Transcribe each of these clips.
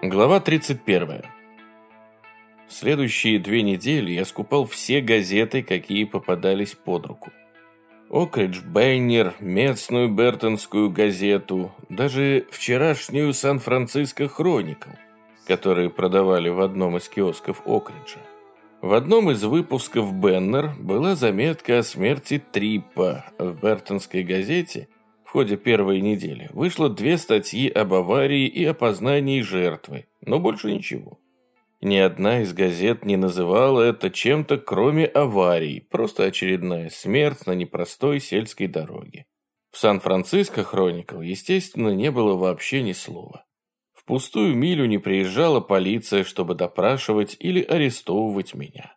Глава 31. Следующие две недели я скупал все газеты, какие попадались под руку. Окридж Бейнер, местную Бертонскую газету, даже вчерашнюю Сан-Франциско Хроникл, которые продавали в одном из киосков Окриджа. В одном из выпусков Беннер была заметка о смерти Триппа в Бертонской газете – в ходе первой недели вышло две статьи об аварии и опознании жертвы, но больше ничего. Ни одна из газет не называла это чем-то, кроме аварии, просто очередная смерть на непростой сельской дороге. В Сан-Франциско Хроникл, естественно, не было вообще ни слова. В пустую милю не приезжала полиция, чтобы допрашивать или арестовывать меня.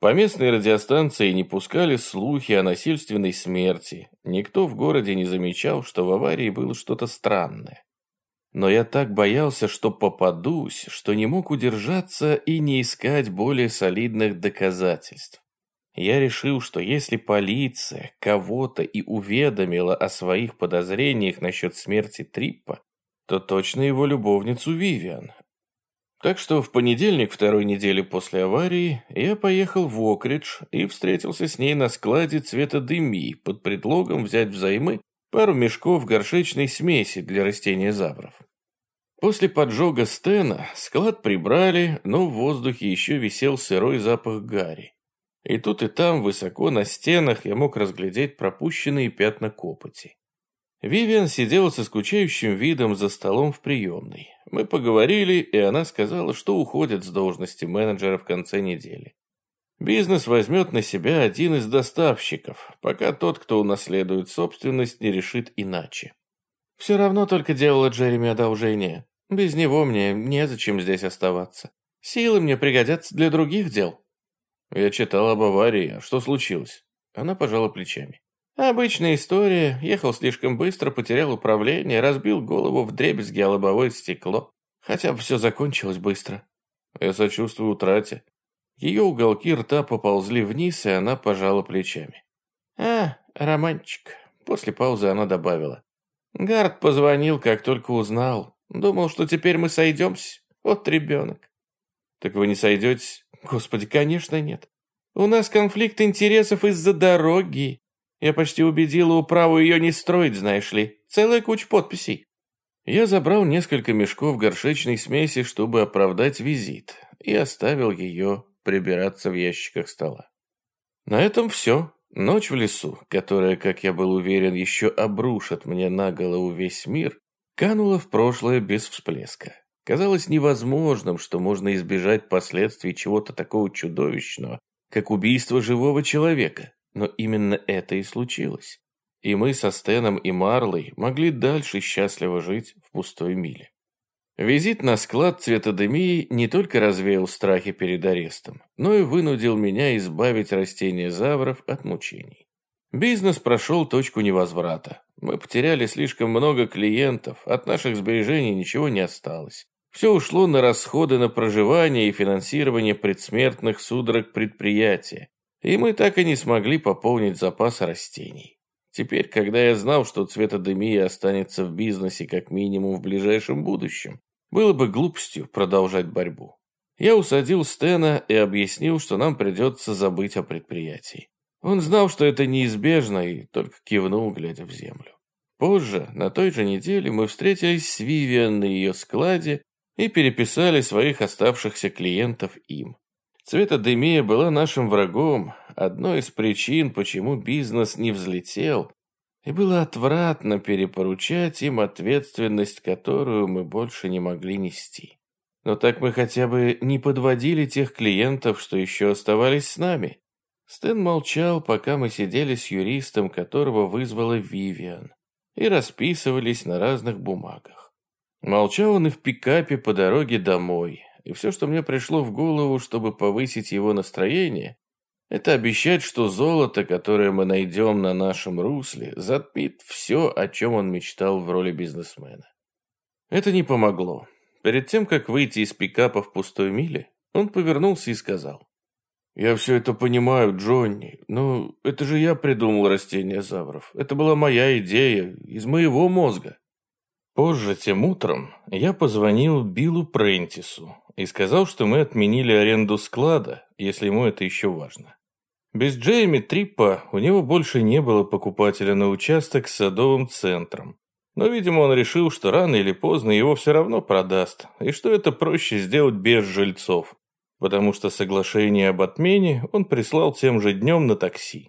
По местной радиостанции не пускали слухи о насильственной смерти. Никто в городе не замечал, что в аварии было что-то странное. Но я так боялся, что попадусь, что не мог удержаться и не искать более солидных доказательств. Я решил, что если полиция кого-то и уведомила о своих подозрениях насчет смерти Триппа, то точно его любовницу Вивиан, так что в понедельник второй недели после аварии я поехал в Окридж и встретился с ней на складе цвета дыми под предлогом взять взаймы пару мешков горшечной смеси для растения завров. После поджога стена склад прибрали, но в воздухе еще висел сырой запах гари. И тут и там, высоко на стенах, я мог разглядеть пропущенные пятна копоти. Вивиан сидела со скучающим видом за столом в приемной. Мы поговорили, и она сказала, что уходит с должности менеджера в конце недели. Бизнес возьмет на себя один из доставщиков, пока тот, кто унаследует собственность, не решит иначе. Все равно только делала Джереми одолжение. Без него мне незачем здесь оставаться. Силы мне пригодятся для других дел. Я читал об аварии. Что случилось? Она пожала плечами. Обычная история. Ехал слишком быстро, потерял управление, разбил голову в дребезги о лобовое стекло. Хотя бы все закончилось быстро. Я сочувствую утрате. Ее уголки рта поползли вниз, и она пожала плечами. «А, романтик». После паузы она добавила. Гард позвонил, как только узнал. Думал, что теперь мы сойдемся. Вот ребенок. Так вы не сойдетесь? Господи, конечно, нет. У нас конфликт интересов из-за дороги. Я почти убедила управу ее не строить, знаешь ли. Целая куча подписей. Я забрал несколько мешков горшечной смеси, чтобы оправдать визит, и оставил ее прибираться в ящиках стола. На этом все. Ночь в лесу, которая, как я был уверен, еще обрушит мне на голову весь мир, канула в прошлое без всплеска. Казалось невозможным, что можно избежать последствий чего-то такого чудовищного, как убийство живого человека. Но именно это и случилось. И мы со Стеном и Марлой могли дальше счастливо жить в пустой миле. Визит на склад цветодемии не только развеял страхи перед арестом, но и вынудил меня избавить растения завров от мучений. Бизнес прошел точку невозврата. Мы потеряли слишком много клиентов, от наших сбережений ничего не осталось. Все ушло на расходы на проживание и финансирование предсмертных судорог предприятия, и мы так и не смогли пополнить запас растений. Теперь, когда я знал, что цветодемия останется в бизнесе как минимум в ближайшем будущем, было бы глупостью продолжать борьбу. Я усадил Стена и объяснил, что нам придется забыть о предприятии. Он знал, что это неизбежно, и только кивнул, глядя в землю. Позже, на той же неделе, мы встретились с Вивиан на ее складе и переписали своих оставшихся клиентов им. Цветодемия была нашим врагом, одной из причин, почему бизнес не взлетел, и было отвратно перепоручать им ответственность, которую мы больше не могли нести. Но так мы хотя бы не подводили тех клиентов, что еще оставались с нами. Стэн молчал, пока мы сидели с юристом, которого вызвала Вивиан, и расписывались на разных бумагах. Молчал он и в пикапе по дороге домой, и все, что мне пришло в голову, чтобы повысить его настроение, это обещать, что золото, которое мы найдем на нашем русле, затмит все, о чем он мечтал в роли бизнесмена. Это не помогло. Перед тем, как выйти из пикапа в пустой миле, он повернулся и сказал. «Я все это понимаю, Джонни, но это же я придумал растение завров. Это была моя идея, из моего мозга». Позже тем утром я позвонил Биллу Прентису и сказал, что мы отменили аренду склада, если ему это еще важно. Без Джейми Триппа у него больше не было покупателя на участок с садовым центром. Но, видимо, он решил, что рано или поздно его все равно продаст, и что это проще сделать без жильцов, потому что соглашение об отмене он прислал тем же днем на такси.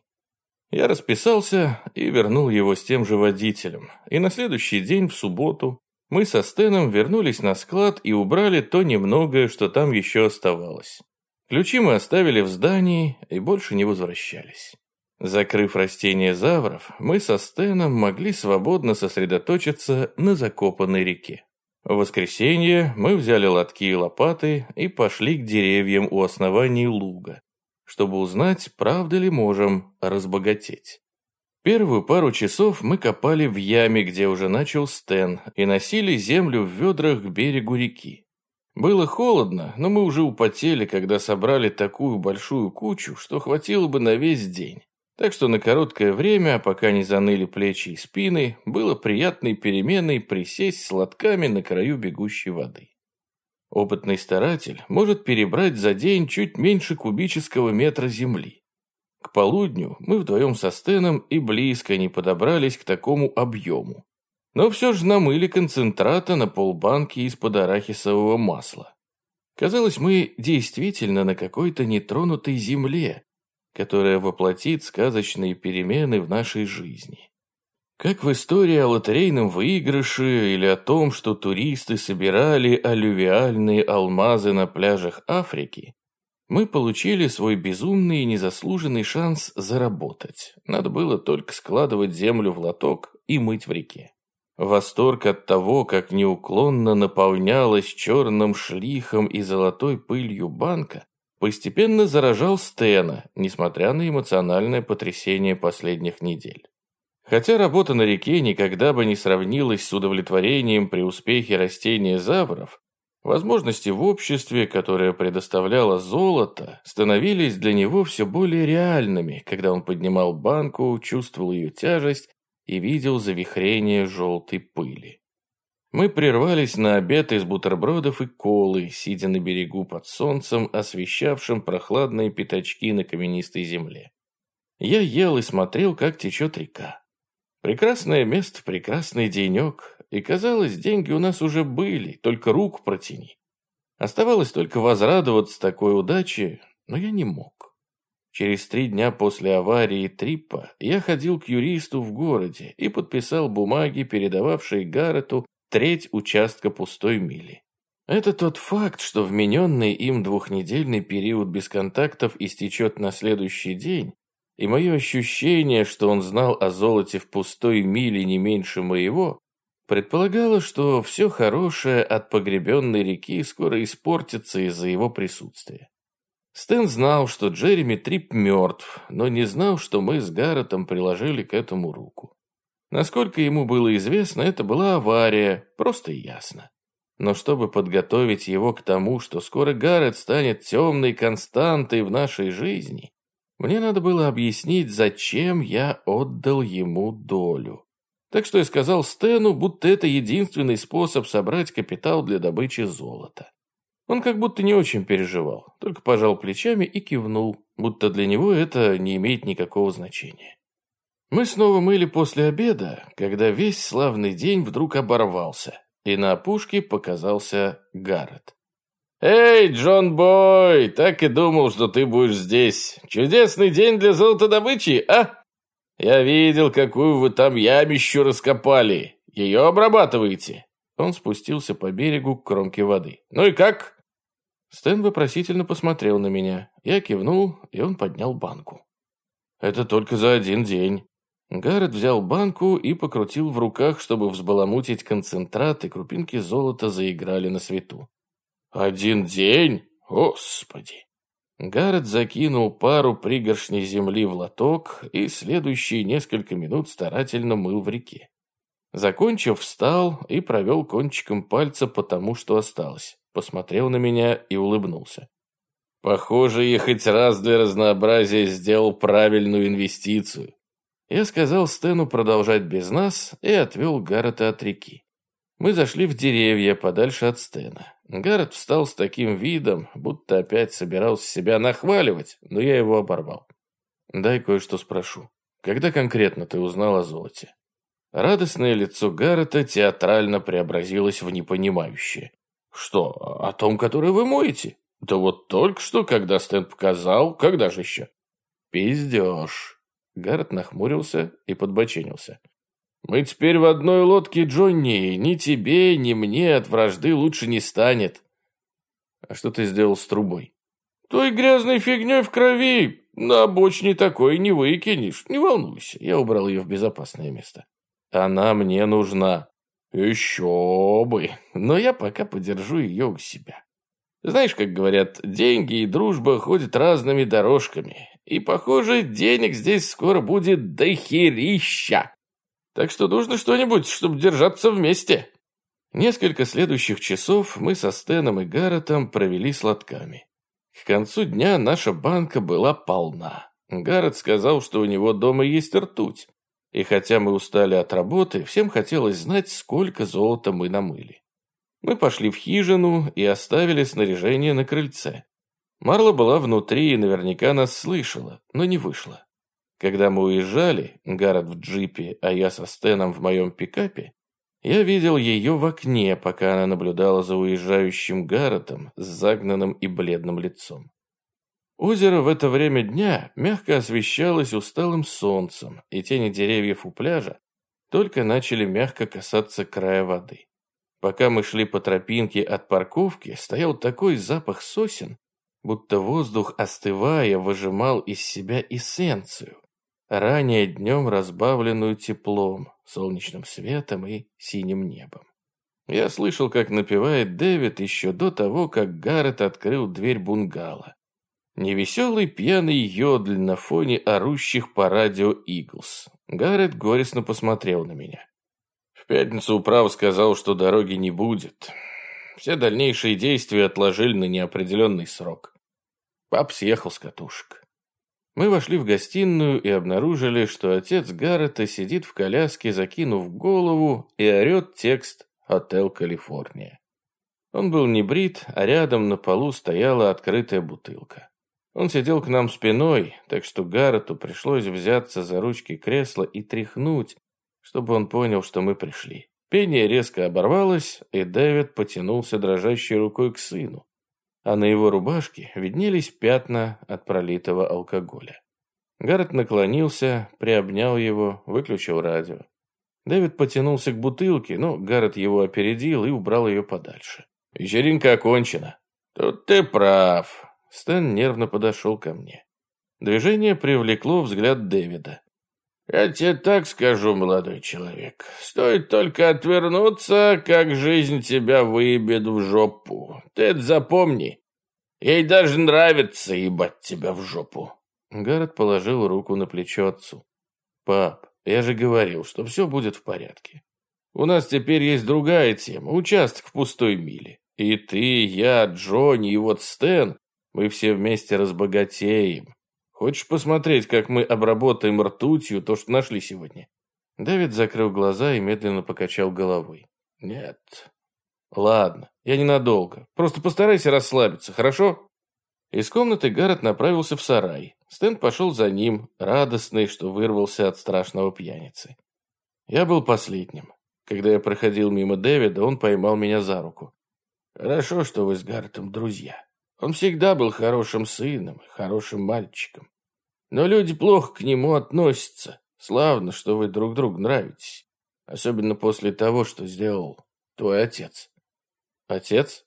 Я расписался и вернул его с тем же водителем, и на следующий день, в субботу, мы со Стеном вернулись на склад и убрали то немногое, что там еще оставалось. Ключи мы оставили в здании и больше не возвращались. Закрыв растения завров, мы со Стеном могли свободно сосредоточиться на закопанной реке. В воскресенье мы взяли лотки и лопаты и пошли к деревьям у основания луга, чтобы узнать, правда ли можем разбогатеть. Первую пару часов мы копали в яме, где уже начал Стен, и носили землю в ведрах к берегу реки. Было холодно, но мы уже употели, когда собрали такую большую кучу, что хватило бы на весь день. Так что на короткое время, пока не заныли плечи и спины, было приятной переменой присесть с лотками на краю бегущей воды. Опытный старатель может перебрать за день чуть меньше кубического метра земли. К полудню мы вдвоем со Стеном и близко не подобрались к такому объему но все же намыли концентрата на полбанки из-под арахисового масла. Казалось, мы действительно на какой-то нетронутой земле, которая воплотит сказочные перемены в нашей жизни. Как в истории о лотерейном выигрыше или о том, что туристы собирали алювиальные алмазы на пляжах Африки, мы получили свой безумный и незаслуженный шанс заработать. Надо было только складывать землю в лоток и мыть в реке. Восторг от того, как неуклонно наполнялась черным шлихом и золотой пылью банка, постепенно заражал Стена, несмотря на эмоциональное потрясение последних недель. Хотя работа на реке никогда бы не сравнилась с удовлетворением при успехе растения завров, возможности в обществе, которое предоставляло золото, становились для него все более реальными, когда он поднимал банку, чувствовал ее тяжесть и видел завихрение желтой пыли. Мы прервались на обед из бутербродов и колы, сидя на берегу под солнцем, освещавшим прохладные пятачки на каменистой земле. Я ел и смотрел, как течет река. Прекрасное место, прекрасный денек, и, казалось, деньги у нас уже были, только рук протяни. Оставалось только возрадоваться такой удаче, но я не мог. Через три дня после аварии Триппа я ходил к юристу в городе и подписал бумаги, передававшие Гаррету треть участка пустой мили. Это тот факт, что вмененный им двухнедельный период без контактов истечет на следующий день, и мое ощущение, что он знал о золоте в пустой миле не меньше моего, предполагало, что все хорошее от погребенной реки скоро испортится из-за его присутствия. Стэн знал, что Джереми Трип мертв, но не знал, что мы с Гарретом приложили к этому руку. Насколько ему было известно, это была авария, просто ясно. Но чтобы подготовить его к тому, что скоро Гаррет станет темной константой в нашей жизни, мне надо было объяснить, зачем я отдал ему долю. Так что я сказал Стэну, будто это единственный способ собрать капитал для добычи золота. Он как будто не очень переживал, только пожал плечами и кивнул, будто для него это не имеет никакого значения. Мы снова мыли после обеда, когда весь славный день вдруг оборвался, и на опушке показался Гаррет. «Эй, Джон Бой, так и думал, что ты будешь здесь. Чудесный день для золотодобычи, а? Я видел, какую вы там ямищу раскопали. Ее обрабатываете?» Он спустился по берегу к кромке воды. «Ну и как?» Стэн вопросительно посмотрел на меня. Я кивнул, и он поднял банку. «Это только за один день». Гаррет взял банку и покрутил в руках, чтобы взбаламутить концентрат, и крупинки золота заиграли на свету. «Один день? Господи!» Гаррет закинул пару пригоршней земли в лоток и следующие несколько минут старательно мыл в реке. Закончив, встал и провел кончиком пальца по тому, что осталось посмотрел на меня и улыбнулся. «Похоже, я хоть раз для разнообразия сделал правильную инвестицию». Я сказал Стэну продолжать без нас и отвел Гаррета от реки. Мы зашли в деревья подальше от Стена. Гаррет встал с таким видом, будто опять собирался себя нахваливать, но я его оборвал. «Дай кое-что спрошу. Когда конкретно ты узнал о золоте?» Радостное лицо Гаррета театрально преобразилось в непонимающее. «Что, о том, который вы моете?» «Да вот только что, когда Стэн показал, когда же еще?» «Пиздеж». Гаррет нахмурился и подбоченился. «Мы теперь в одной лодке, Джонни. Ни тебе, ни мне от вражды лучше не станет». «А что ты сделал с трубой?» «Той грязной фигней в крови. На обочине такой не выкинешь. Не волнуйся, я убрал ее в безопасное место». «Она мне нужна». «Еще бы. Но я пока подержу ее у себя». Знаешь, как говорят, деньги и дружба ходят разными дорожками. И, похоже, денег здесь скоро будет дохерища. Так что нужно что-нибудь, чтобы держаться вместе. Несколько следующих часов мы со Стеном и Гарретом провели сладками. К концу дня наша банка была полна. Гаррет сказал, что у него дома есть ртуть. И хотя мы устали от работы, всем хотелось знать, сколько золота мы намыли. Мы пошли в хижину и оставили снаряжение на крыльце. Марла была внутри и наверняка нас слышала, но не вышла. Когда мы уезжали, Гаррет в джипе, а я со Стеном в моем пикапе, я видел ее в окне, пока она наблюдала за уезжающим Гарретом с загнанным и бледным лицом. Озеро в это время дня мягко освещалось усталым солнцем, и тени деревьев у пляжа только начали мягко касаться края воды. Пока мы шли по тропинке от парковки, стоял такой запах сосен, будто воздух, остывая, выжимал из себя эссенцию, ранее днем разбавленную теплом, солнечным светом и синим небом. Я слышал, как напевает Дэвид еще до того, как Гаррет открыл дверь бунгало. Невеселый пьяный йодль на фоне орущих по радио Иглс. Гаррет горестно посмотрел на меня пятницу управ сказал, что дороги не будет. Все дальнейшие действия отложили на неопределенный срок. Пап съехал с катушек. Мы вошли в гостиную и обнаружили, что отец Гаррета сидит в коляске, закинув голову, и орет текст «Отель Калифорния». Он был не брит, а рядом на полу стояла открытая бутылка. Он сидел к нам спиной, так что Гаррету пришлось взяться за ручки кресла и тряхнуть, чтобы он понял, что мы пришли. Пение резко оборвалось, и Дэвид потянулся дрожащей рукой к сыну, а на его рубашке виднелись пятна от пролитого алкоголя. Гаррет наклонился, приобнял его, выключил радио. Дэвид потянулся к бутылке, но Гаррет его опередил и убрал ее подальше. «Вечеринка окончена». «Тут ты прав». Стэн нервно подошел ко мне. Движение привлекло взгляд Дэвида. Я тебе так скажу, молодой человек. Стоит только отвернуться, как жизнь тебя выебет в жопу. Ты это запомни. Ей даже нравится ебать тебя в жопу. Гаррет положил руку на плечо отцу. Пап, я же говорил, что все будет в порядке. У нас теперь есть другая тема, участок в пустой миле. И ты, я, Джонни и вот Стэн, мы все вместе разбогатеем. Хочешь посмотреть, как мы обработаем ртутью то, что нашли сегодня?» Дэвид закрыл глаза и медленно покачал головой. «Нет». «Ладно, я ненадолго. Просто постарайся расслабиться, хорошо?» Из комнаты Гаррет направился в сарай. Стэн пошел за ним, радостный, что вырвался от страшного пьяницы. Я был последним. Когда я проходил мимо Дэвида, он поймал меня за руку. «Хорошо, что вы с Гарретом друзья. Он всегда был хорошим сыном, хорошим мальчиком. Но люди плохо к нему относятся. Славно, что вы друг другу нравитесь. Особенно после того, что сделал твой отец. Отец?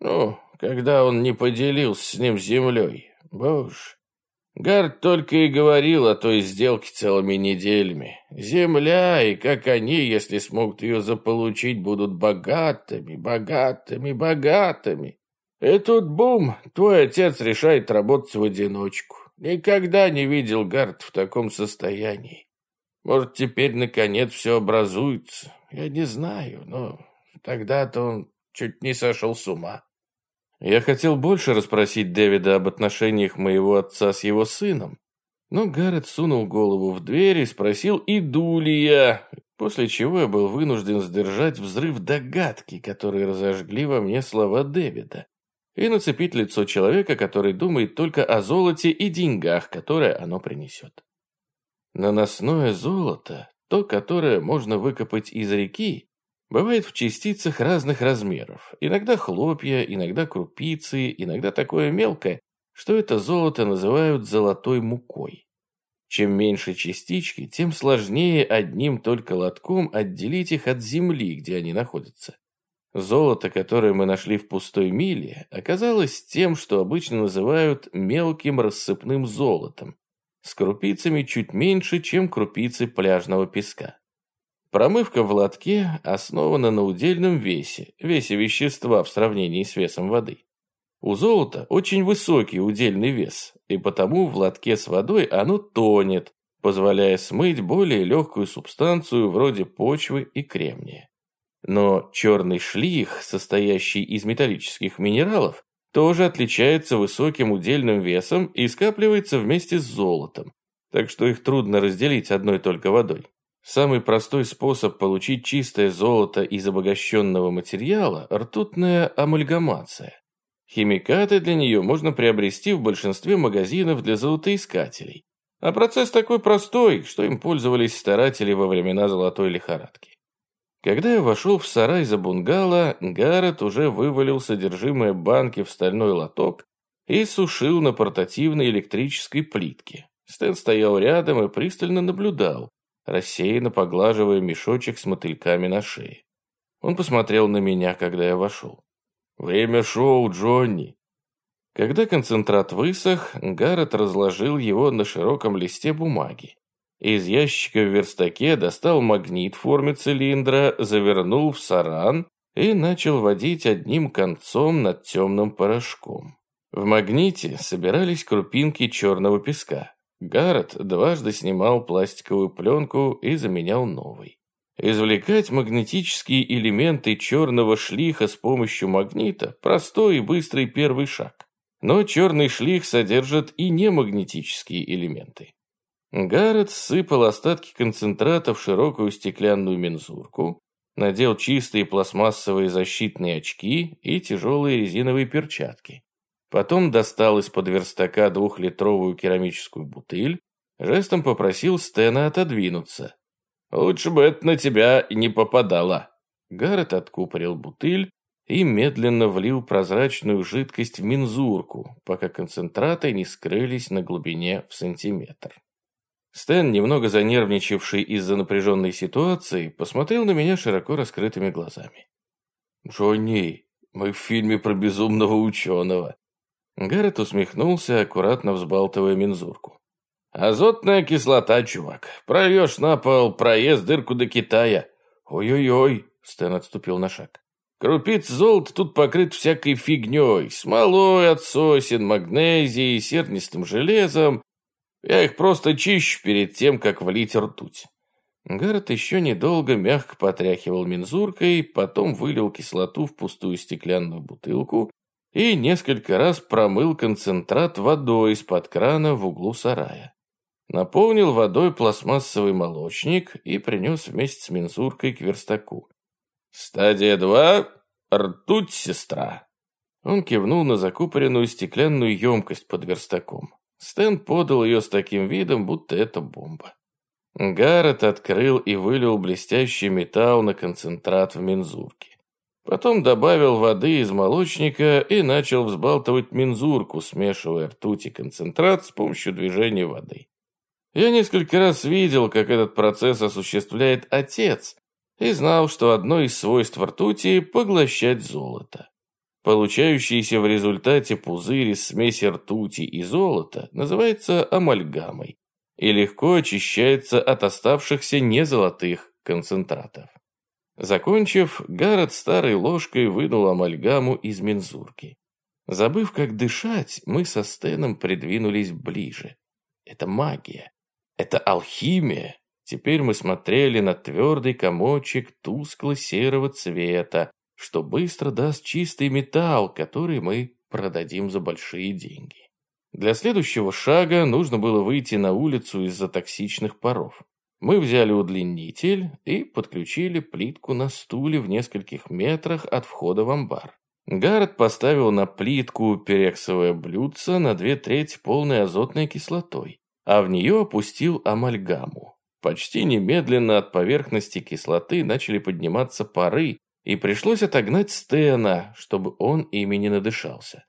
Ну, когда он не поделился с ним землей. Боже. Гард только и говорил о той сделке целыми неделями. Земля, и как они, если смогут ее заполучить, будут богатыми, богатыми, богатыми. И тут бум, твой отец решает работать в одиночку. Никогда не видел Гард в таком состоянии. Может, теперь, наконец, все образуется. Я не знаю, но тогда-то он чуть не сошел с ума. Я хотел больше расспросить Дэвида об отношениях моего отца с его сыном, но Гаррет сунул голову в дверь и спросил, иду ли я. После чего я был вынужден сдержать взрыв догадки, который разожгли во мне слова Дэвида, и нацепить лицо человека, который думает только о золоте и деньгах, которые оно принесет. Наносное золото, то, которое можно выкопать из реки, бывает в частицах разных размеров. Иногда хлопья, иногда крупицы, иногда такое мелкое, что это золото называют золотой мукой. Чем меньше частички, тем сложнее одним только лотком отделить их от земли, где они находятся. Золото, которое мы нашли в пустой миле, оказалось тем, что обычно называют мелким рассыпным золотом, с крупицами чуть меньше, чем крупицы пляжного песка. Промывка в лотке основана на удельном весе, весе вещества в сравнении с весом воды. У золота очень высокий удельный вес, и потому в лотке с водой оно тонет, позволяя смыть более легкую субстанцию вроде почвы и кремния. Но черный шлих, состоящий из металлических минералов, тоже отличается высоким удельным весом и скапливается вместе с золотом, так что их трудно разделить одной только водой. Самый простой способ получить чистое золото из обогащенного материала – ртутная амальгамация. Химикаты для нее можно приобрести в большинстве магазинов для золотоискателей. А процесс такой простой, что им пользовались старатели во времена золотой лихорадки. Когда я вошел в сарай за бунгало, Гаррет уже вывалил содержимое банки в стальной лоток и сушил на портативной электрической плитке. Стэн стоял рядом и пристально наблюдал, рассеянно поглаживая мешочек с мотыльками на шее. Он посмотрел на меня, когда я вошел. «Время шоу, Джонни!» Когда концентрат высох, Гаррет разложил его на широком листе бумаги. Из ящика в верстаке достал магнит в форме цилиндра, завернул в саран и начал водить одним концом над темным порошком. В магните собирались крупинки черного песка. Гаррет дважды снимал пластиковую пленку и заменял новой. Извлекать магнетические элементы черного шлиха с помощью магнита – простой и быстрый первый шаг. Но черный шлих содержит и немагнетические элементы. Гаррет сыпал остатки концентрата в широкую стеклянную мензурку, надел чистые пластмассовые защитные очки и тяжелые резиновые перчатки. Потом достал из-под верстака двухлитровую керамическую бутыль, жестом попросил Стена отодвинуться, Лучше бы это на тебя не попадало. Гаррет откупорил бутыль и медленно влил прозрачную жидкость в мензурку, пока концентраты не скрылись на глубине в сантиметр. Стэн, немного занервничавший из-за напряженной ситуации, посмотрел на меня широко раскрытыми глазами. «Джонни, мы в фильме про безумного ученого». Гаррет усмехнулся, аккуратно взбалтывая мензурку. Азотная кислота, чувак. Прольешь на пол, проезд дырку до Китая. Ой-ой-ой, Стэн отступил на шаг. Крупиц золота тут покрыт всякой фигней. Смолой от сосен, магнезией, сернистым железом. Я их просто чищу перед тем, как влить ртуть. Гаррет еще недолго мягко потряхивал мензуркой, потом вылил кислоту в пустую стеклянную бутылку и несколько раз промыл концентрат водой из-под крана в углу сарая наполнил водой пластмассовый молочник и принес вместе с мензуркой к верстаку. «Стадия два. Ртуть, сестра!» Он кивнул на закупоренную стеклянную емкость под верстаком. Стэн подал ее с таким видом, будто это бомба. Гаррет открыл и вылил блестящий металл на концентрат в мензурке. Потом добавил воды из молочника и начал взбалтывать мензурку, смешивая ртуть и концентрат с помощью движения воды. Я несколько раз видел, как этот процесс осуществляет отец, и знал, что одно из свойств ртути – поглощать золото. Получающийся в результате пузырь из смеси ртути и золота называется амальгамой и легко очищается от оставшихся незолотых концентратов. Закончив, Гаррет старой ложкой вынул амальгаму из мензурки. Забыв, как дышать, мы со Стеном придвинулись ближе. Это магия. Это алхимия. Теперь мы смотрели на твердый комочек тускло-серого цвета, что быстро даст чистый металл, который мы продадим за большие деньги. Для следующего шага нужно было выйти на улицу из-за токсичных паров. Мы взяли удлинитель и подключили плитку на стуле в нескольких метрах от входа в амбар. Гаррет поставил на плитку перексовое блюдце на две трети полной азотной кислотой, а в нее опустил амальгаму. Почти немедленно от поверхности кислоты начали подниматься пары, и пришлось отогнать Стена, чтобы он ими не надышался.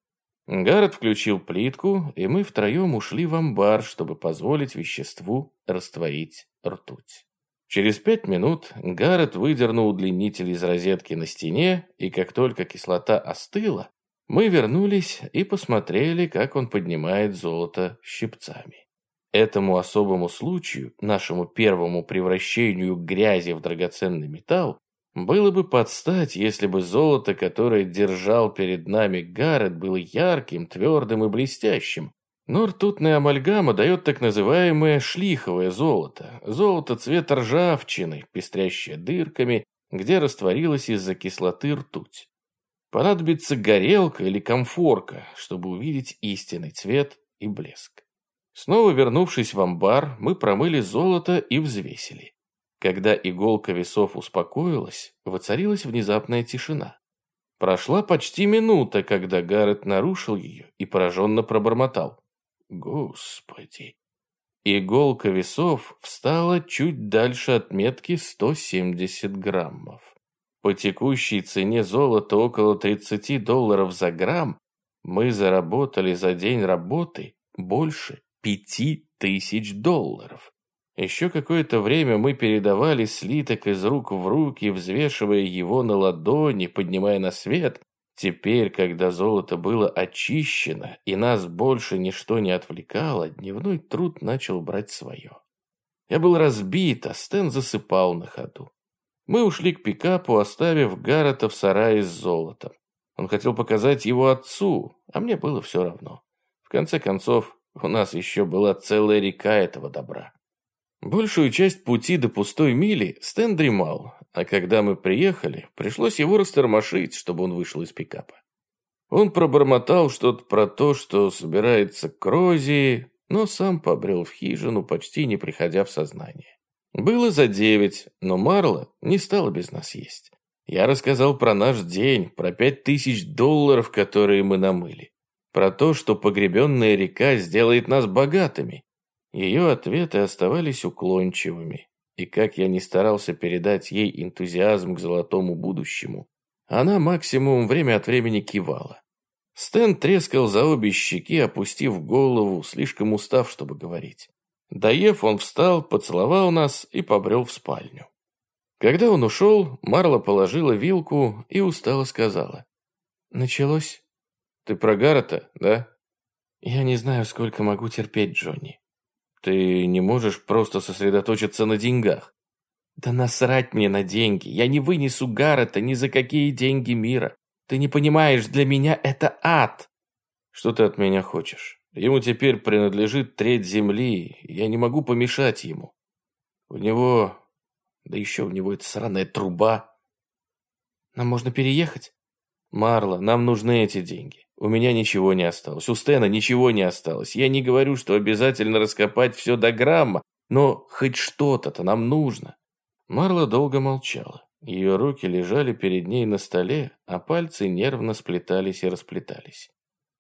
Гаррет включил плитку, и мы втроем ушли в амбар, чтобы позволить веществу растворить ртуть. Через пять минут Гаррет выдернул удлинитель из розетки на стене, и как только кислота остыла, мы вернулись и посмотрели, как он поднимает золото щипцами. Этому особому случаю, нашему первому превращению грязи в драгоценный металл, было бы подстать, если бы золото, которое держал перед нами Гаррет, было ярким, твердым и блестящим, но ртутная амальгама дает так называемое шлиховое золото. Золото цвета ржавчины, пестрящее дырками, где растворилась из-за кислоты ртуть. Понадобится горелка или комфорка, чтобы увидеть истинный цвет и блеск. Снова вернувшись в амбар, мы промыли золото и взвесили. Когда иголка весов успокоилась, воцарилась внезапная тишина. Прошла почти минута, когда Гаррет нарушил ее и пораженно пробормотал. Господи. Иголка весов встала чуть дальше отметки 170 граммов. По текущей цене золота около 30 долларов за грамм мы заработали за день работы больше 5000 долларов. Еще какое-то время мы передавали слиток из рук в руки, взвешивая его на ладони, поднимая на свет, Теперь, когда золото было очищено и нас больше ничто не отвлекало, дневной труд начал брать свое. Я был разбит, а Стэн засыпал на ходу. Мы ушли к пикапу, оставив Гаррета в сарае с золотом. Он хотел показать его отцу, а мне было все равно. В конце концов, у нас еще была целая река этого добра. Большую часть пути до пустой мили Стэн дремал, а когда мы приехали, пришлось его растормошить, чтобы он вышел из пикапа. Он пробормотал что-то про то, что собирается к Рози, но сам побрел в хижину, почти не приходя в сознание. Было за девять, но Марла не стала без нас есть. Я рассказал про наш день, про пять тысяч долларов, которые мы намыли, про то, что погребенная река сделает нас богатыми, ее ответы оставались уклончивыми, и как я не старался передать ей энтузиазм к золотому будущему, она максимум время от времени кивала. Стэн трескал за обе щеки, опустив голову, слишком устав, чтобы говорить. Доев, он встал, поцеловал нас и побрел в спальню. Когда он ушел, Марла положила вилку и устало сказала. «Началось?» «Ты про Гаррета, да?» «Я не знаю, сколько могу терпеть, Джонни. Ты не можешь просто сосредоточиться на деньгах. Да насрать мне на деньги. Я не вынесу Гаррета ни за какие деньги мира. Ты не понимаешь, для меня это ад. Что ты от меня хочешь? Ему теперь принадлежит треть земли. Я не могу помешать ему. У него... Да еще у него эта сраная труба. Нам можно переехать? Марла, нам нужны эти деньги. У меня ничего не осталось, у Стена ничего не осталось. Я не говорю, что обязательно раскопать все до грамма, но хоть что-то-то нам нужно. Марла долго молчала. Ее руки лежали перед ней на столе, а пальцы нервно сплетались и расплетались.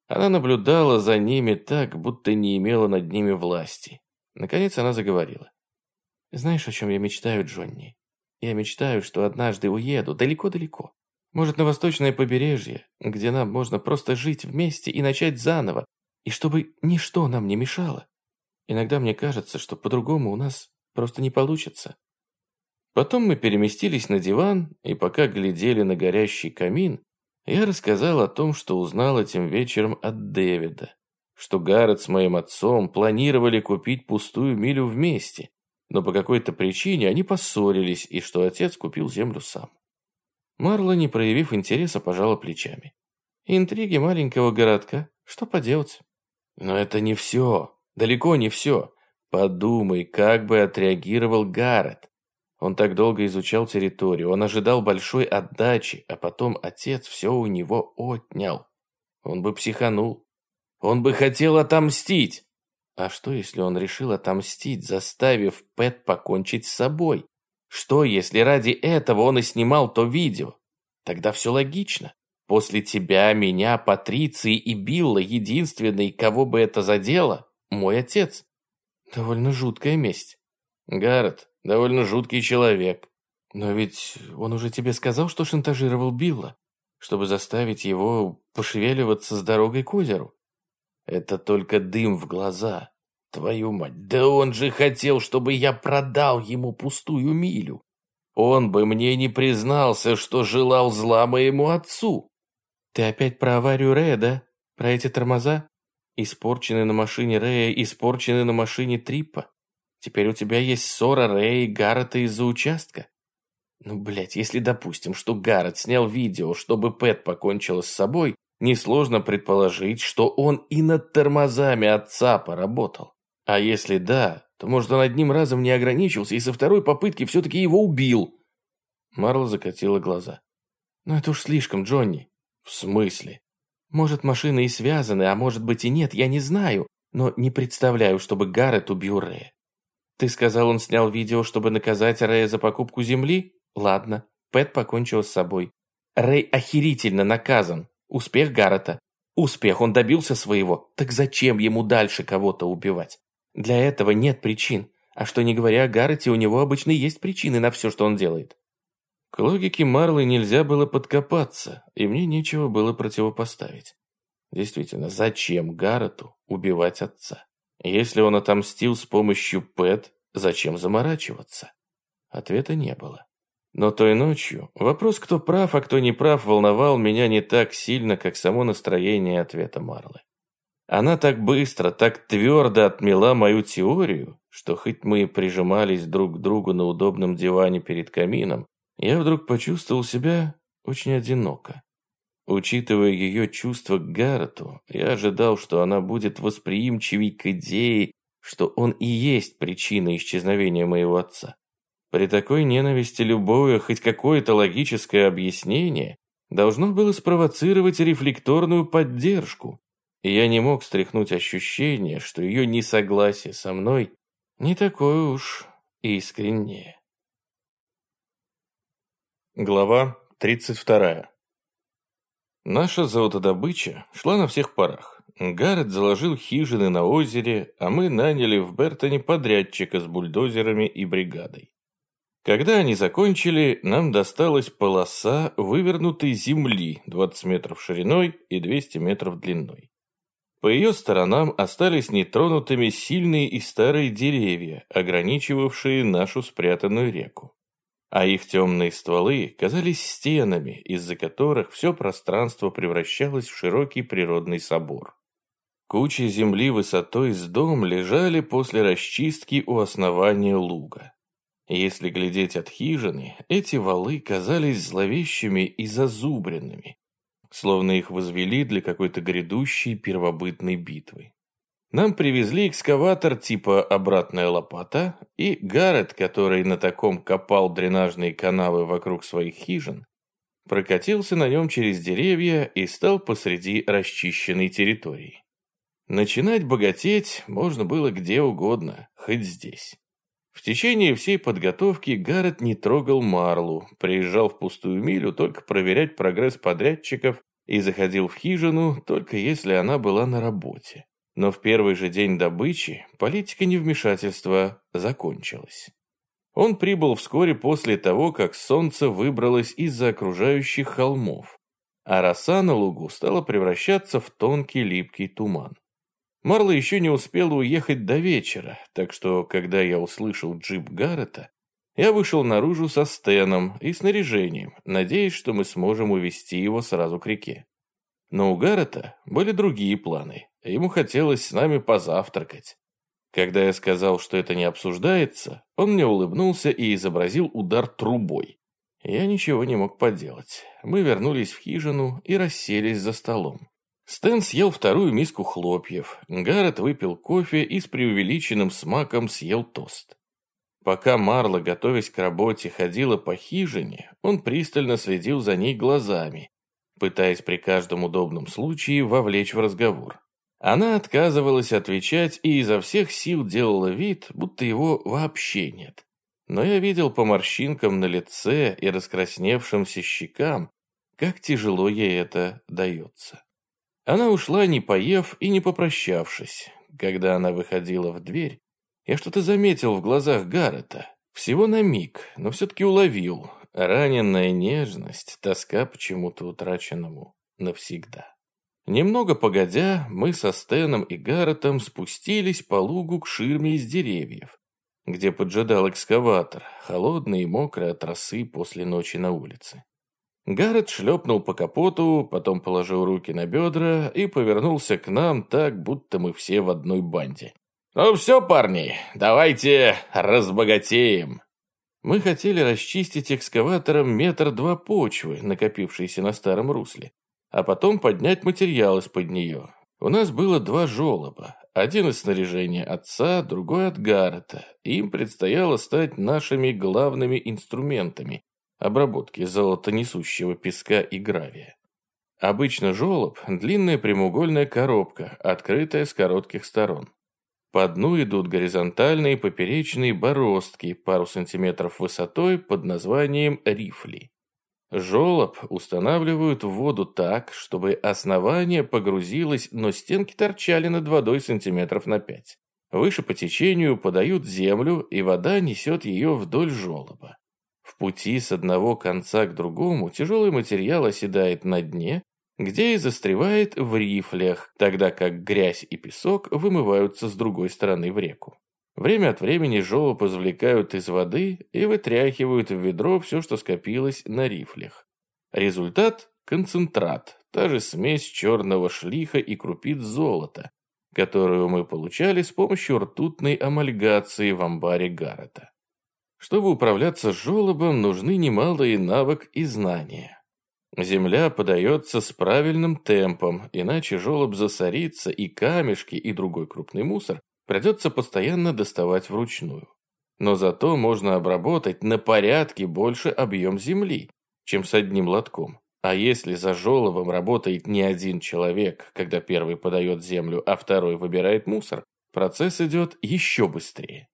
Она наблюдала за ними так, будто не имела над ними власти. Наконец она заговорила. «Знаешь, о чем я мечтаю, Джонни? Я мечтаю, что однажды уеду далеко-далеко. Может, на восточное побережье, где нам можно просто жить вместе и начать заново, и чтобы ничто нам не мешало. Иногда мне кажется, что по-другому у нас просто не получится. Потом мы переместились на диван, и пока глядели на горящий камин, я рассказал о том, что узнал этим вечером от Дэвида, что Гаррет с моим отцом планировали купить пустую милю вместе, но по какой-то причине они поссорились, и что отец купил землю сам. Марла, не проявив интереса, пожала плечами. Интриги маленького городка. Что поделать? Но это не все. Далеко не все. Подумай, как бы отреагировал Гаррет. Он так долго изучал территорию, он ожидал большой отдачи, а потом отец все у него отнял. Он бы психанул. Он бы хотел отомстить. А что, если он решил отомстить, заставив Пэт покончить с собой? Что, если ради этого он и снимал то видео? Тогда все логично. После тебя, меня, Патриции и Билла единственный, кого бы это задело, мой отец. Довольно жуткая месть. Гаррет, довольно жуткий человек. Но ведь он уже тебе сказал, что шантажировал Билла, чтобы заставить его пошевеливаться с дорогой к озеру. Это только дым в глаза. Твою мать, да он же хотел, чтобы я продал ему пустую милю. Он бы мне не признался, что желал зла моему отцу. Ты опять про аварию Рэя, да? Про эти тормоза? Испорчены на машине Рэя, испорчены на машине Триппа. Теперь у тебя есть ссора Рэя и Гаррета из-за участка. Ну, блядь, если допустим, что Гаррет снял видео, чтобы Пэт покончила с собой, несложно предположить, что он и над тормозами отца поработал. А если да, то, может, он одним разом не ограничился и со второй попытки все-таки его убил. Марла закатила глаза. «Ну это уж слишком, Джонни». «В смысле?» «Может, машины и связаны, а может быть и нет, я не знаю, но не представляю, чтобы Гаррет убил Рэя. Ты сказал, он снял видео, чтобы наказать Рэя за покупку земли? Ладно, Пэт покончил с собой. Рэй охерительно наказан. Успех Гаррета. Успех, он добился своего. Так зачем ему дальше кого-то убивать? Для этого нет причин. А что не говоря о Гаррете, у него обычно есть причины на все, что он делает. К логике Марлы нельзя было подкопаться, и мне нечего было противопоставить. Действительно, зачем Гаррету убивать отца? Если он отомстил с помощью Пэт, зачем заморачиваться? Ответа не было. Но той ночью вопрос, кто прав, а кто не прав, волновал меня не так сильно, как само настроение ответа Марлы. Она так быстро, так твердо отмела мою теорию, что хоть мы и прижимались друг к другу на удобном диване перед камином, я вдруг почувствовал себя очень одиноко. Учитывая ее чувства к Гаррету, я ожидал, что она будет восприимчивей к идее, что он и есть причина исчезновения моего отца. При такой ненависти любое, хоть какое-то логическое объяснение должно было спровоцировать рефлекторную поддержку, и я не мог стряхнуть ощущение, что ее несогласие со мной не такое уж искреннее. Глава 32. Наша золотодобыча шла на всех парах. Гаррет заложил хижины на озере, а мы наняли в Бертоне подрядчика с бульдозерами и бригадой. Когда они закончили, нам досталась полоса вывернутой земли 20 метров шириной и 200 метров длиной. По ее сторонам остались нетронутыми сильные и старые деревья, ограничивавшие нашу спрятанную реку а их темные стволы казались стенами, из-за которых все пространство превращалось в широкий природный собор. Кучи земли высотой с дом лежали после расчистки у основания луга. Если глядеть от хижины, эти валы казались зловещими и зазубренными, словно их возвели для какой-то грядущей первобытной битвы. Нам привезли экскаватор типа «обратная лопата», и Гаррет, который на таком копал дренажные канавы вокруг своих хижин, прокатился на нем через деревья и стал посреди расчищенной территории. Начинать богатеть можно было где угодно, хоть здесь. В течение всей подготовки Гаррет не трогал Марлу, приезжал в пустую милю только проверять прогресс подрядчиков и заходил в хижину, только если она была на работе. Но в первый же день добычи политика невмешательства закончилась. Он прибыл вскоре после того, как солнце выбралось из-за окружающих холмов, а роса на лугу стала превращаться в тонкий липкий туман. Марла еще не успела уехать до вечера, так что, когда я услышал джип Гаррета, я вышел наружу со Стеном и снаряжением, надеясь, что мы сможем увести его сразу к реке. Но у Гаррета были другие планы. Ему хотелось с нами позавтракать. Когда я сказал, что это не обсуждается, он мне улыбнулся и изобразил удар трубой. Я ничего не мог поделать. Мы вернулись в хижину и расселись за столом. Стэн съел вторую миску хлопьев. Гаррет выпил кофе и с преувеличенным смаком съел тост. Пока Марла, готовясь к работе, ходила по хижине, он пристально следил за ней глазами, пытаясь при каждом удобном случае вовлечь в разговор. Она отказывалась отвечать и изо всех сил делала вид, будто его вообще нет. Но я видел по морщинкам на лице и раскрасневшимся щекам, как тяжело ей это дается. Она ушла, не поев и не попрощавшись. Когда она выходила в дверь, я что-то заметил в глазах Гаррета. Всего на миг, но все-таки уловил. Раненная нежность, тоска почему-то утраченному навсегда. Немного погодя, мы со Стеном и Гарретом спустились по лугу к ширме из деревьев, где поджидал экскаватор, холодный и мокрый от росы после ночи на улице. Гаррет шлепнул по капоту, потом положил руки на бедра и повернулся к нам так, будто мы все в одной банде. «Ну все, парни, давайте разбогатеем!» Мы хотели расчистить экскаватором метр два почвы, накопившейся на старом русле, а потом поднять материал из-под нее. У нас было два желоба, один из снаряжения отца, другой от Гаррета. Им предстояло стать нашими главными инструментами обработки золотонесущего песка и гравия. Обычно желоб – длинная прямоугольная коробка, открытая с коротких сторон. По дну идут горизонтальные поперечные бороздки пару сантиметров высотой под названием рифли. Желоб устанавливают в воду так, чтобы основание погрузилось, но стенки торчали над водой сантиметров на пять. Выше по течению подают землю, и вода несет ее вдоль желоба. В пути с одного конца к другому тяжелый материал оседает на дне, где и застревает в рифлях, тогда как грязь и песок вымываются с другой стороны в реку. Время от времени желоб извлекают из воды и вытряхивают в ведро все, что скопилось на рифлях. Результат – концентрат, та же смесь черного шлиха и крупиц золота, которую мы получали с помощью ртутной амальгации в амбаре Гаррета. Чтобы управляться с желобом, нужны немалые навык и знания. Земля подается с правильным темпом, иначе желоб засорится, и камешки, и другой крупный мусор придется постоянно доставать вручную. Но зато можно обработать на порядке больше объем земли, чем с одним лотком. А если за желобом работает не один человек, когда первый подает землю, а второй выбирает мусор, процесс идет еще быстрее.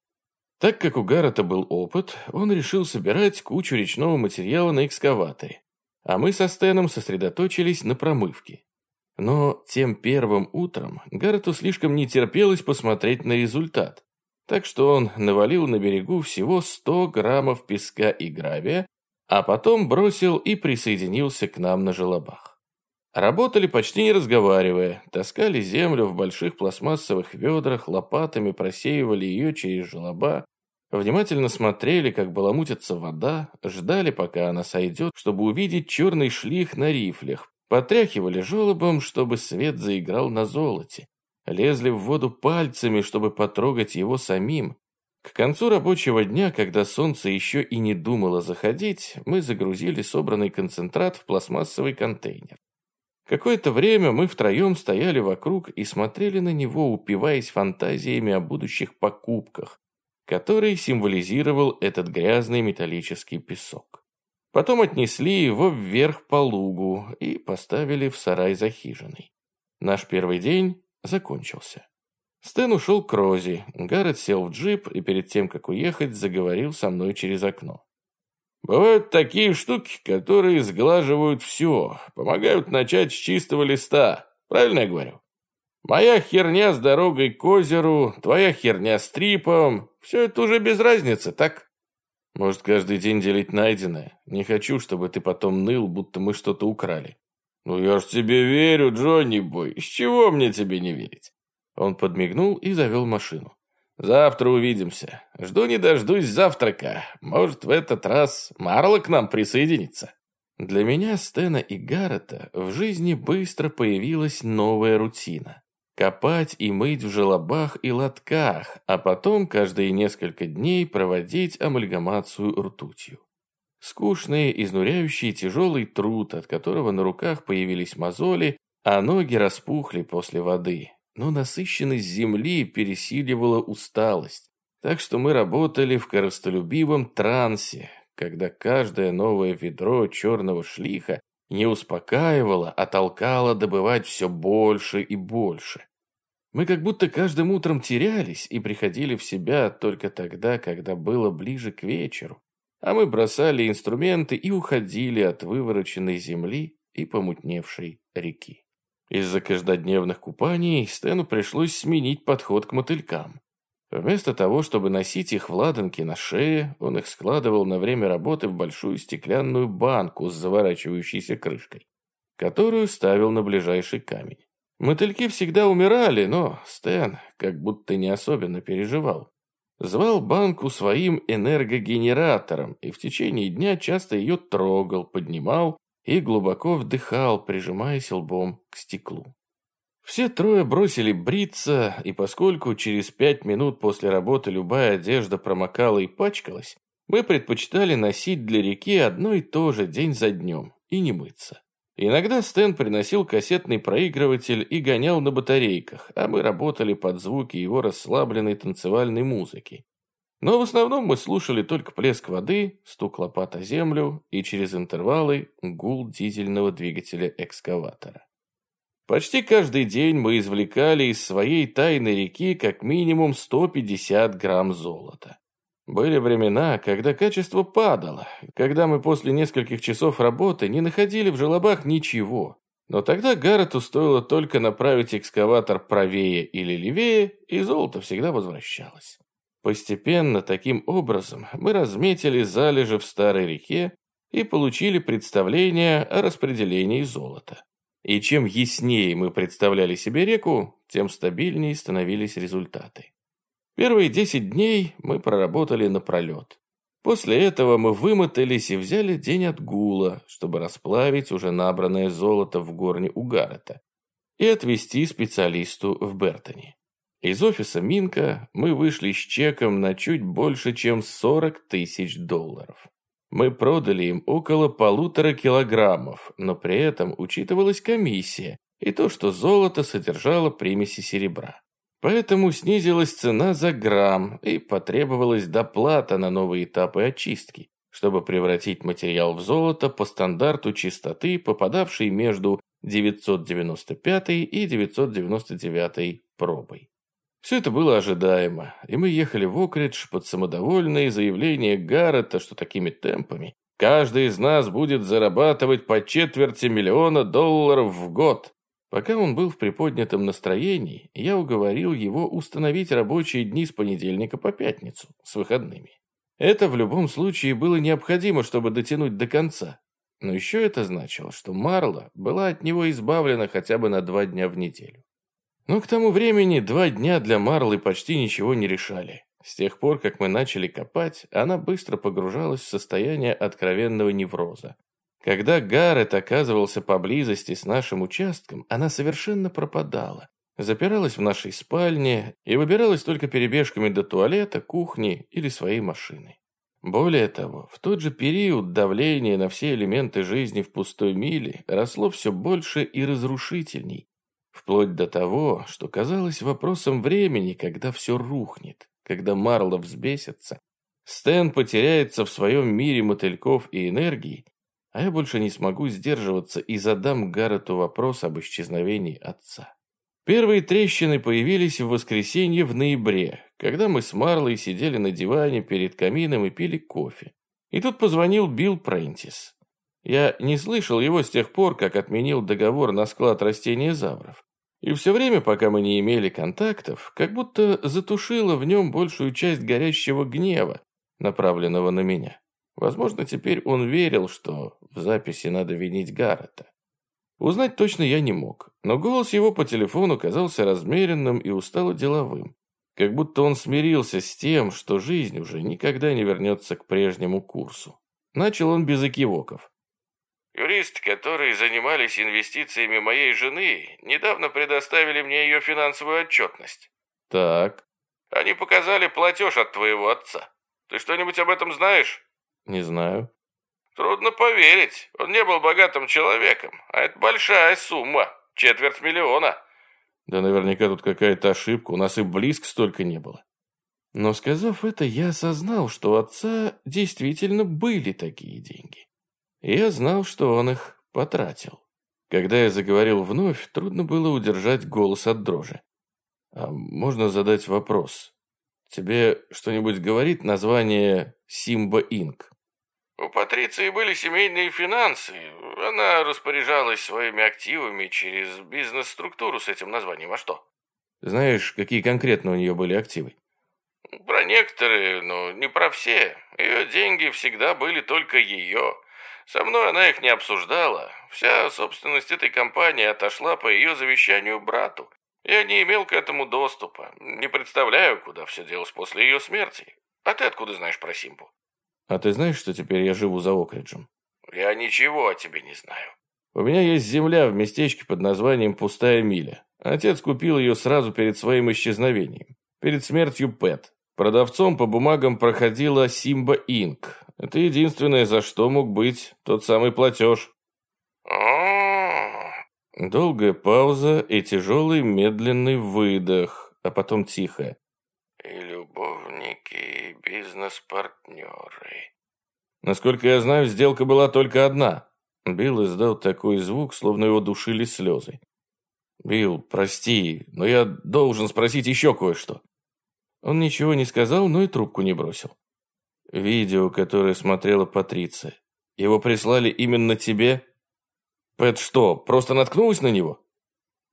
Так как у Гаррета был опыт, он решил собирать кучу речного материала на экскаваторе, а мы со Стеном сосредоточились на промывке. Но тем первым утром Гаррету слишком не терпелось посмотреть на результат, так что он навалил на берегу всего 100 граммов песка и гравия, а потом бросил и присоединился к нам на желобах. Работали почти не разговаривая, таскали землю в больших пластмассовых ведрах, лопатами просеивали ее через желоба, внимательно смотрели, как баламутится вода, ждали, пока она сойдет, чтобы увидеть черный шлих на рифлях, Потряхивали желобом, чтобы свет заиграл на золоте. Лезли в воду пальцами, чтобы потрогать его самим. К концу рабочего дня, когда солнце еще и не думало заходить, мы загрузили собранный концентрат в пластмассовый контейнер. Какое-то время мы втроем стояли вокруг и смотрели на него, упиваясь фантазиями о будущих покупках, который символизировал этот грязный металлический песок. Потом отнесли его вверх по лугу и поставили в сарай за хижиной. Наш первый день закончился. Стэн ушел к Рози, Гаррет сел в джип и перед тем, как уехать, заговорил со мной через окно. «Бывают такие штуки, которые сглаживают все, помогают начать с чистого листа. Правильно я говорю? Моя херня с дорогой к озеру, твоя херня с трипом, все это уже без разницы, так?» Может, каждый день делить найденное? Не хочу, чтобы ты потом ныл, будто мы что-то украли. Ну я ж тебе верю, Джонни Бой. С чего мне тебе не верить? Он подмигнул и завел машину. Завтра увидимся. Жду не дождусь завтрака. Может, в этот раз Марла к нам присоединится. Для меня, Стена и Гаррета в жизни быстро появилась новая рутина. Копать и мыть в желобах и лотках, а потом каждые несколько дней проводить амальгамацию ртутью. Скучный, изнуряющий тяжелый труд, от которого на руках появились мозоли, а ноги распухли после воды. Но насыщенность земли пересиливала усталость. Так что мы работали в коростолюбивом трансе, когда каждое новое ведро черного шлиха не успокаивала, а толкала добывать все больше и больше. Мы как будто каждым утром терялись и приходили в себя только тогда, когда было ближе к вечеру. А мы бросали инструменты и уходили от вывороченной земли и помутневшей реки. Из-за каждодневных купаний Стэну пришлось сменить подход к мотылькам. Вместо того, чтобы носить их в ладанке на шее, он их складывал на время работы в большую стеклянную банку с заворачивающейся крышкой, которую ставил на ближайший камень. Мотыльки всегда умирали, но Стэн как будто не особенно переживал. Звал банку своим энергогенератором и в течение дня часто ее трогал, поднимал и глубоко вдыхал, прижимаясь лбом к стеклу. Все трое бросили бриться, и поскольку через пять минут после работы любая одежда промокала и пачкалась, мы предпочитали носить для реки одно и то же день за днем и не мыться. Иногда Стэн приносил кассетный проигрыватель и гонял на батарейках, а мы работали под звуки его расслабленной танцевальной музыки. Но в основном мы слушали только плеск воды, стук лопат о землю и через интервалы гул дизельного двигателя экскаватора. Почти каждый день мы извлекали из своей тайной реки как минимум 150 грамм золота. Были времена, когда качество падало, когда мы после нескольких часов работы не находили в желобах ничего. Но тогда Гаррету стоило только направить экскаватор правее или левее, и золото всегда возвращалось. Постепенно, таким образом, мы разметили залежи в старой реке и получили представление о распределении золота. И чем яснее мы представляли себе реку, тем стабильнее становились результаты. Первые 10 дней мы проработали напролет. После этого мы вымотались и взяли день отгула, чтобы расплавить уже набранное золото в горне у Гаррета и отвезти специалисту в Бертоне. Из офиса Минка мы вышли с чеком на чуть больше, чем 40 тысяч долларов. Мы продали им около полутора килограммов, но при этом учитывалась комиссия и то, что золото содержало примеси серебра. Поэтому снизилась цена за грамм и потребовалась доплата на новые этапы очистки, чтобы превратить материал в золото по стандарту чистоты, попадавшей между 995 и 999 пробой. Все это было ожидаемо, и мы ехали в Окридж под самодовольное заявление Гаррета, что такими темпами каждый из нас будет зарабатывать по четверти миллиона долларов в год. Пока он был в приподнятом настроении, я уговорил его установить рабочие дни с понедельника по пятницу, с выходными. Это в любом случае было необходимо, чтобы дотянуть до конца. Но еще это значило, что Марла была от него избавлена хотя бы на два дня в неделю. Но к тому времени два дня для Марлы почти ничего не решали. С тех пор, как мы начали копать, она быстро погружалась в состояние откровенного невроза. Когда Гаррет оказывался поблизости с нашим участком, она совершенно пропадала. Запиралась в нашей спальне и выбиралась только перебежками до туалета, кухни или своей машины. Более того, в тот же период давление на все элементы жизни в пустой миле росло все больше и разрушительней, Вплоть до того, что казалось вопросом времени, когда все рухнет, когда Марло взбесится, Стэн потеряется в своем мире мотыльков и энергии, а я больше не смогу сдерживаться и задам Гаррету вопрос об исчезновении отца. Первые трещины появились в воскресенье в ноябре, когда мы с Марлой сидели на диване перед камином и пили кофе. И тут позвонил Билл Прентис. Я не слышал его с тех пор, как отменил договор на склад растениезавров. И все время, пока мы не имели контактов, как будто затушило в нем большую часть горящего гнева, направленного на меня. Возможно, теперь он верил, что в записи надо винить Гаррета. Узнать точно я не мог, но голос его по телефону казался размеренным и устало деловым. Как будто он смирился с тем, что жизнь уже никогда не вернется к прежнему курсу. Начал он без экивоков. Юристы, которые занимались инвестициями моей жены, недавно предоставили мне ее финансовую отчетность. Так. Они показали платеж от твоего отца. Ты что-нибудь об этом знаешь? Не знаю. Трудно поверить. Он не был богатым человеком. А это большая сумма. Четверть миллиона. Да наверняка тут какая-то ошибка. У нас и близко столько не было. Но сказав это, я осознал, что у отца действительно были такие деньги. Я знал, что он их потратил. Когда я заговорил вновь, трудно было удержать голос от дрожи. А можно задать вопрос? Тебе что-нибудь говорит название Симба Инк? У Патриции были семейные финансы. Она распоряжалась своими активами через бизнес-структуру с этим названием. А что? Знаешь, какие конкретно у нее были активы? Про некоторые, но не про все. Ее деньги всегда были только ее. Со мной она их не обсуждала. Вся собственность этой компании отошла по ее завещанию брату. Я не имел к этому доступа. Не представляю, куда все делось после ее смерти. А ты откуда знаешь про Симпу? А ты знаешь, что теперь я живу за Окриджем? Я ничего о тебе не знаю. У меня есть земля в местечке под названием Пустая миля. Отец купил ее сразу перед своим исчезновением. Перед смертью Пэт. Продавцом по бумагам проходила Симба Инк. Это единственное, за что мог быть тот самый платеж. Долгая пауза и тяжелый медленный выдох, а потом тихо. И любовники, бизнес-партнеры. Насколько я знаю, сделка была только одна. Билл издал такой звук, словно его душили слезы. «Билл, прости, но я должен спросить еще кое-что». Он ничего не сказал, но и трубку не бросил. Видео, которое смотрела Патриция. Его прислали именно тебе? Пэт что, просто наткнулась на него?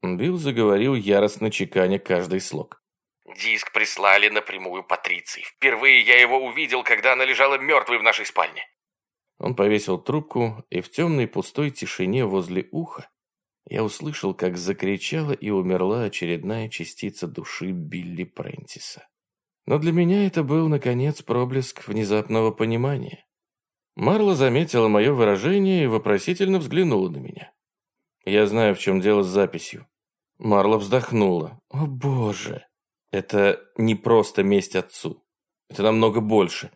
Билл заговорил яростно чеканя каждый слог. Диск прислали напрямую Патриции. Впервые я его увидел, когда она лежала мертвой в нашей спальне. Он повесил трубку, и в темной пустой тишине возле уха я услышал, как закричала и умерла очередная частица души Билли Прентиса. Но для меня это был, наконец, проблеск внезапного понимания. Марла заметила мое выражение и вопросительно взглянула на меня. Я знаю, в чем дело с записью. Марла вздохнула. О боже, это не просто месть отцу. Это намного больше.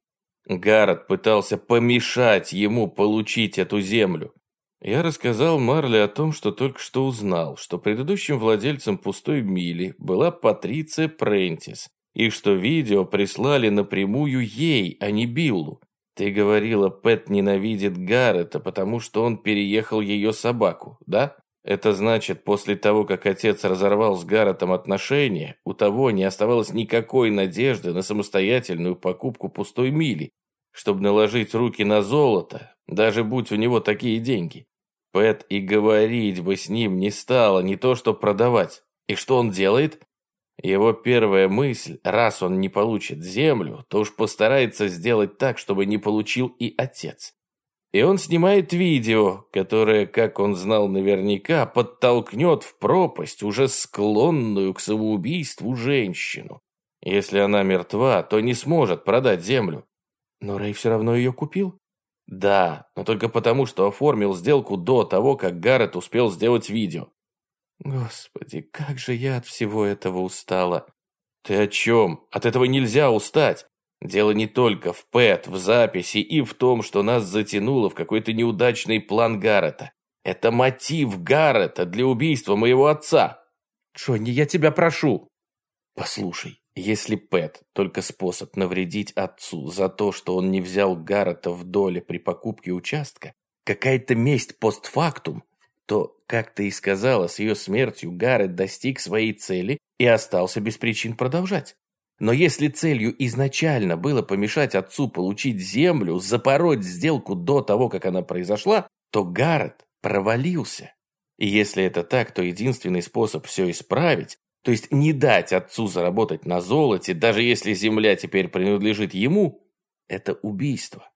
Гаррет пытался помешать ему получить эту землю. Я рассказал Марле о том, что только что узнал, что предыдущим владельцем пустой мили была Патриция Прентис, и что видео прислали напрямую ей, а не Биллу. Ты говорила, Пэт ненавидит Гаррета, потому что он переехал ее собаку, да? Это значит, после того, как отец разорвал с Гарретом отношения, у того не оставалось никакой надежды на самостоятельную покупку пустой мили, чтобы наложить руки на золото, даже будь у него такие деньги. Пэт и говорить бы с ним не стало, не то что продавать. И что он делает? Его первая мысль, раз он не получит землю, то уж постарается сделать так, чтобы не получил и отец. И он снимает видео, которое, как он знал наверняка, подтолкнет в пропасть уже склонную к самоубийству женщину. Если она мертва, то не сможет продать землю. Но Рэй все равно ее купил. Да, но только потому, что оформил сделку до того, как Гаррет успел сделать видео. Господи, как же я от всего этого устала. Ты о чем? От этого нельзя устать. Дело не только в Пэт, в записи и в том, что нас затянуло в какой-то неудачный план Гаррета. Это мотив Гаррета для убийства моего отца. Джонни, я тебя прошу. Послушай, если Пэт только способ навредить отцу за то, что он не взял Гаррета в доле при покупке участка, какая-то месть постфактум, то, как ты и сказала, с ее смертью Гаррет достиг своей цели и остался без причин продолжать. Но если целью изначально было помешать отцу получить землю, запороть сделку до того, как она произошла, то Гаррет провалился. И если это так, то единственный способ все исправить, то есть не дать отцу заработать на золоте, даже если земля теперь принадлежит ему, это убийство.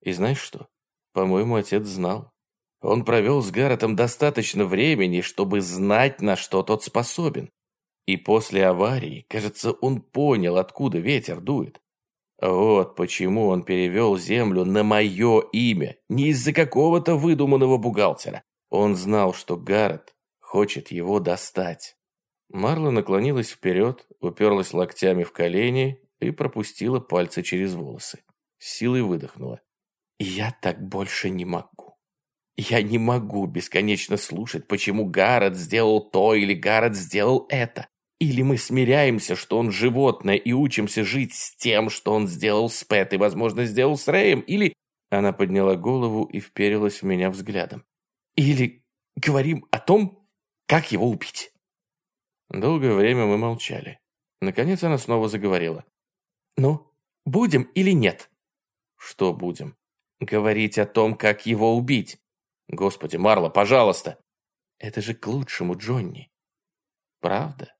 И знаешь что? По-моему, отец знал. Он провел с Гарретом достаточно времени, чтобы знать, на что тот способен. И после аварии, кажется, он понял, откуда ветер дует. Вот почему он перевел землю на мое имя, не из-за какого-то выдуманного бухгалтера. Он знал, что Гаррет хочет его достать. Марла наклонилась вперед, уперлась локтями в колени и пропустила пальцы через волосы. Силой выдохнула. «Я так больше не могу». Я не могу бесконечно слушать, почему Гаррет сделал то или Гаррет сделал это. Или мы смиряемся, что он животное, и учимся жить с тем, что он сделал с Пэт и, возможно, сделал с Рэем, или...» Она подняла голову и вперилась в меня взглядом. «Или говорим о том, как его убить». Долгое время мы молчали. Наконец она снова заговорила. «Ну, будем или нет?» «Что будем?» «Говорить о том, как его убить». «Господи, Марла, пожалуйста!» «Это же к лучшему, Джонни». «Правда?»